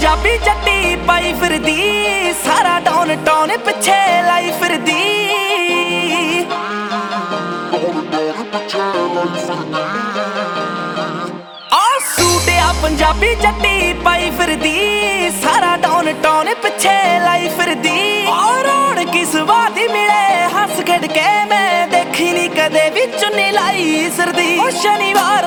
ਪੰਜਾਬੀ ਜੱਟੀ ਪਾਈ ਫਿਰਦੀ, ਸਾਰਾ ਡਾਊਨ ਟਾਊਨ ਪਿੱਛੇ ਲਾਈ ਫਿਰਦੀ। ਆ ਸੂਟਿਆ ਪੰਜਾਬੀ ਜੱਟੀ ਪਾਈ ਫਿਰਦੀ, ਸਾਰਾ ਡਾਊਨ ਟਾਊਨ ਪਿੱਛੇ ਲਾਈ ਫਿਰਦੀ। ਔਰ ਰੋਣ ਕੀ ਸਵਾਦੀ ਮਿਲੇ, ਹੱਸ ਖੇਡ ਕੇ ਮੈਂ ਦੇਖੀ ਨਹੀਂ ਕਦੇ ਵੀ ਚੁੰਨੀ ਲਾਈ ਸਰਦੀ ਉਹ ਸ਼ਨੀਵਾਰ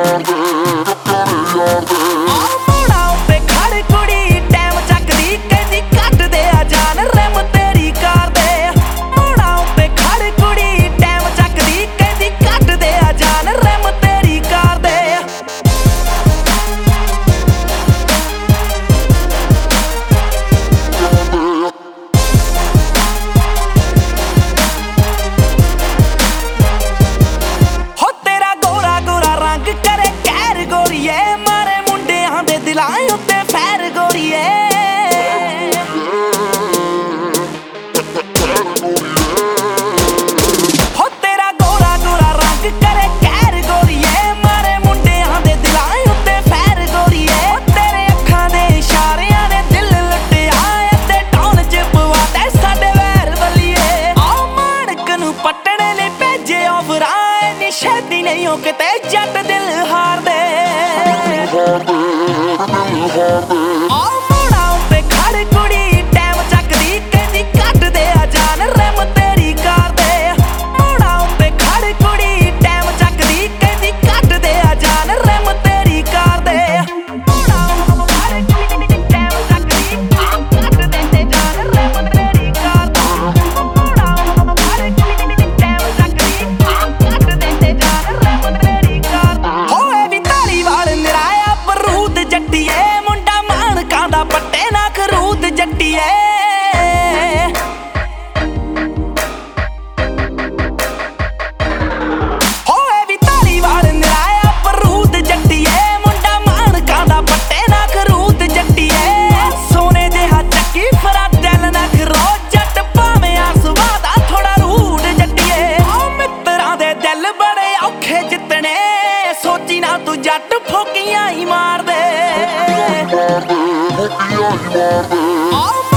all que te ਵੱਟੀਆਂ ਹੀ ਮਾਰਦੇ। ਵੱਟੀਆਂ ਹੀ ਮਾਰਦੇ।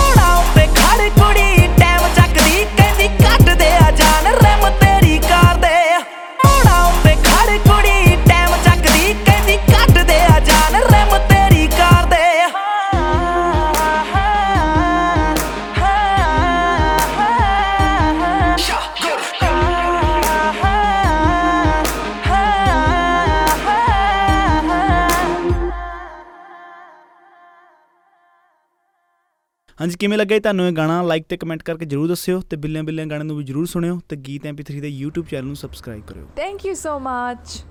ਹਾਂਜੀ, ਕਿਵੇਂ ਲੱਗਾ ਇਹ ਤੁਹਾਨੂੰ ਇਹ ਗਾਣਾ? ਲਾਈਕ ਤੇ ਕਮੈਂਟ ਕਰਕੇ ਜਰੂਰ ਦੱਸਿਓ ਤੇ ਬਿੱਲੇ ਬਿੱਲੇ ਗਾਣੇ ਨੂੰ ਵੀ ਜਰੂਰ ਸੁਣਿਓ ਤੇ ਗੀਤ MP3 ਦੇ YouTube ਚੈਨਲ ਨੂੰ ਸਬਸਕ੍ਰਾਈਬ ਕਰਿਓ। Thank you so much